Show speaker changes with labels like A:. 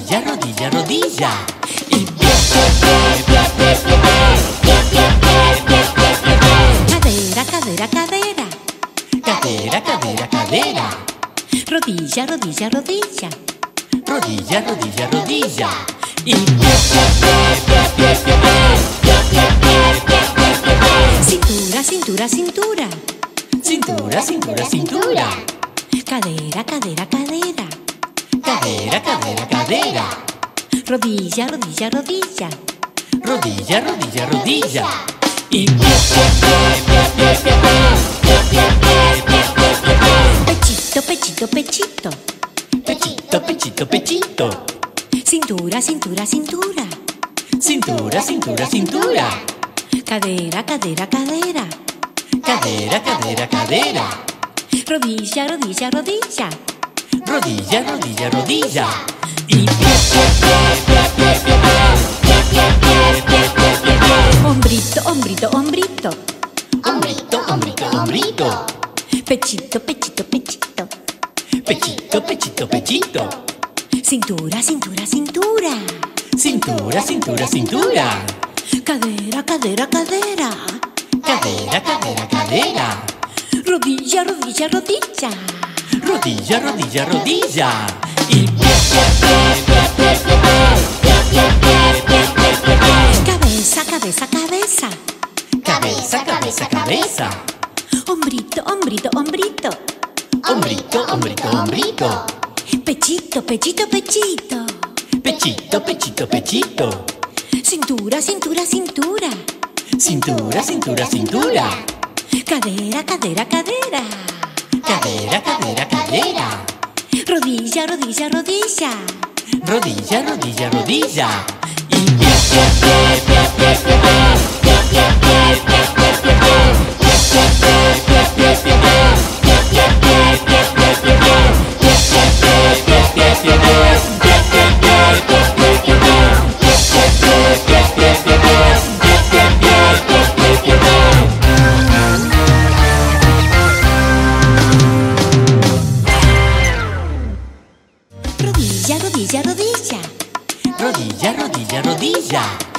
A: rodilla, rodilla, rodilla. Y pie, pie, pie, pie, pie, pie, pie, pie, pie,
B: Cadera, cadera, cadera.
A: Cadera, cadera, cadera.
B: Rodilla, rodilla, rodilla.
A: Rodilla, rodilla, rodilla. Y pie, pie, pie, pie, pie, pie,
B: Cintura, cintura, cintura.
A: Cintura, cintura, cintura.
B: Cadera, cadera, cadera.
A: Cadera, cadera, cadera.
B: Rodilla, rodilla, rodilla.
A: Rodilla, rodilla, rodilla. Y pie, pie, pie, pie, pie, pie,
B: Pechito, pechito, pechito.
A: Pechito, pechito, pechito.
B: Cintura, cintura, cintura.
A: Cintura, cintura, cintura.
B: Cadera, cadera, cadera.
A: Cadera, cadera, cadera.
B: Rodilla, rodilla, rodilla.
A: Rodilla, rodilla, rodilla. Y
B: Hombrito, hombrito, hombrito.
A: Hombrito, hombrito, hombrito.
B: Pechito, pechito, pechito.
A: Pechito, pechito, pechito.
B: Cintura, cintura, cintura.
A: Cintura, cintura, cintura.
B: Cadera, cadera, cadera.
A: Cadera, cadera, cadera.
B: Rodilla, rodilla, rodilla.
A: Rodilla, rodilla, rodilla.
B: Cabeza, cabeza, cabeza.
A: Cabeza, cabeza, cabeza.
B: Hombrito, hombrito, hombrito.
A: Hombrito, hombrito, hombrito.
B: Pechito, pechito, pechito.
A: Pechito, pechito, pechito.
B: Cintura, cintura, cintura.
A: Cintura, cintura, cintura.
B: Cadera, cadera, cadera.
A: Cadera, cadera, cadera
B: rodilla, rodilla, rodilla.
A: Rodilla, rodilla, rodilla. Y pie, pie, pie, pie, pie, pie, pie.
B: rodilla, rodilla.
A: Rodilla, rodilla, rodilla.